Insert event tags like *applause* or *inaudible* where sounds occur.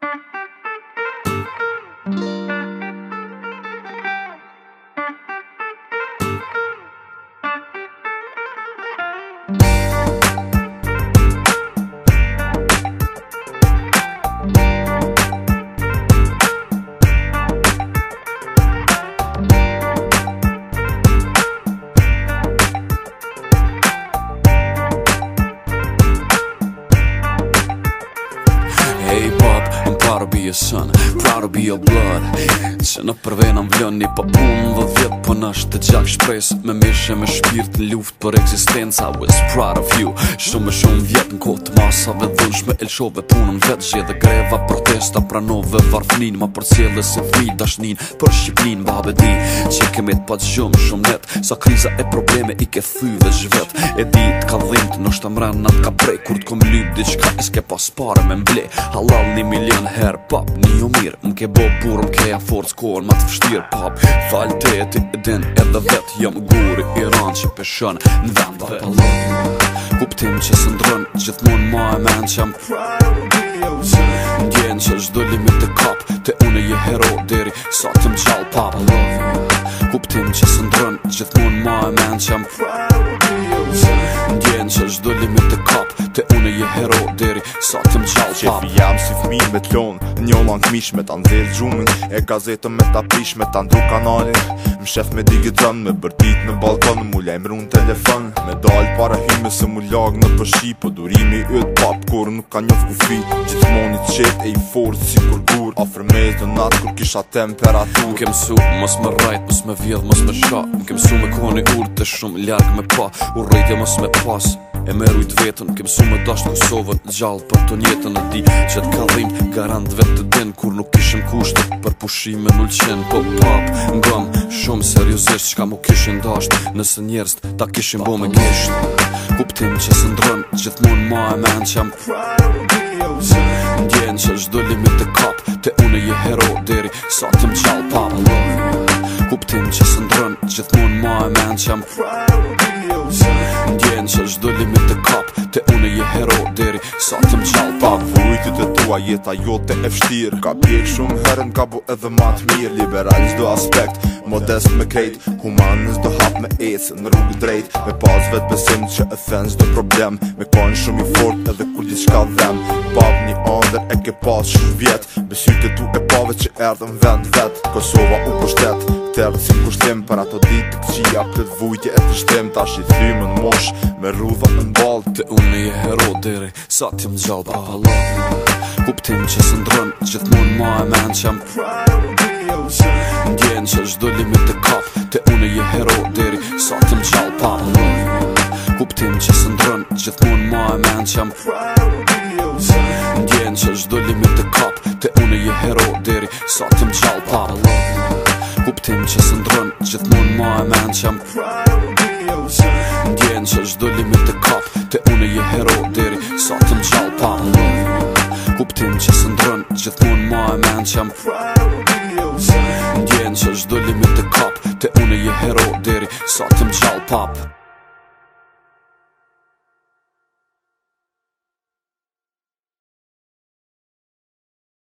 Thank *laughs* you. proud to be your son, proud to be your blood Që në përvena mvlëni pa pun dhe vjet për po nësht të gjak shpres Me e me shpirt në luft për eksistenca I was proud of you Shumë e shumë vjet në kohë masave dhunsh me elshove punën vetë Gje dhe greva protesta pranove varfnin Ma për cjellë si fmi dashnin për Shqipnin Babe di që kemi të pat gjumë shumë net Sa kriza e probleme i ke thyve zhvet E di të ka dhimt në shtë mrenat ka prej Kur të kom lyp diçka pas pare me mble Halal një milion her pop Një jo mirë, më ke bo burë, më keja forë Skorë më të fështirë pop Falë të ti edin edhe vetë Jëm guri i ranë që pëshën në vendë dhe pëllon Kuptim që së ndrën gjithmon ma e menë që më Ndjenë që është do limit të kap Të une je hero deri sa të më qalë pap Kuptim që së ndrën gjithmon ma e menë që më Ndjenë që është do limit të kap Të une je hero deri sa të më qalë qefi jam si fmi me t'lon Njo lang me t'an zel gjumin E gazetën me t'aprish me t'an dru kanalin Më shef me digitën me bërtit në balkon Mu lejmë run telefon Me dal para hyme se mu lag në përshqi Po durimi yt pap kur nuk ka njof kufi Gjithmonit qet e i fort si kur gur Afrë me të kur kisha temperatur Më kem su mos më rajt mos më vjedh mos më shak Më kem su me kone ur të shumë ljarg me pa U rejtja mos me pas e me rujt vetën Kem su me dasht në Gjallë për të njetën e di që të Garant vetë të den kur nuk kishëm kushtë Për pushim e nul qenë Po pap në shumë seriosisht Qka mu kishën dasht nëse njerëst, Ta kishin bo me gjesht Kuptim që së ndrëm gjithë ma e men që jam Ndjen që është limit të kap Të une je hero deri sa të më gjallë pa më Kuptim që së ndrëm gjithë ma e men që jam Kuptim që së ma e men që jam që është do limit të kap Të une je hero deri sa të më qalë Pa vujtë të tua jeta jo të efshtir Ka pjek shumë herën ka bu edhe matë mirë Liberal do aspekt, modest me kejt Humanës do hap me ecë në rrugë drejt Me pas vetë besim që e then do problem Me kojnë shumë i fort edhe kur gjithë shka dhem Pap një ander e ke pas shumë vjetë Besy të tu e pave që në vend vetë Kosova u pështetë shterë Si kur shtim për ato ditë të këtë vujtje e të shtim Ta shi thymë në mosh me rruva në bal Të unë i e hero dheri sa t'jëm gjallë pa halat Kuptim që së ndrëm gjithë mund ma e men që jam Ndjen që është do limit të kap Të unë i e hero dheri sa t'jëm gjallë pa halat Kuptim që së ndrëm gjithë mund ma e men që jam Ndjen që është do limit të kap Të unë i e hero dheri sa t'jëm gjallë pa halat kuptim që së ndrën Gjithë mund ma e men që jam Ndjen që është do limit të kap Të une je hero diri Sa të më qalë pa Kuptim që së ndrën Gjithë mund ma e men që jam Ndjen që është do limit të kap Të une je hero diri Sa të më qalë pa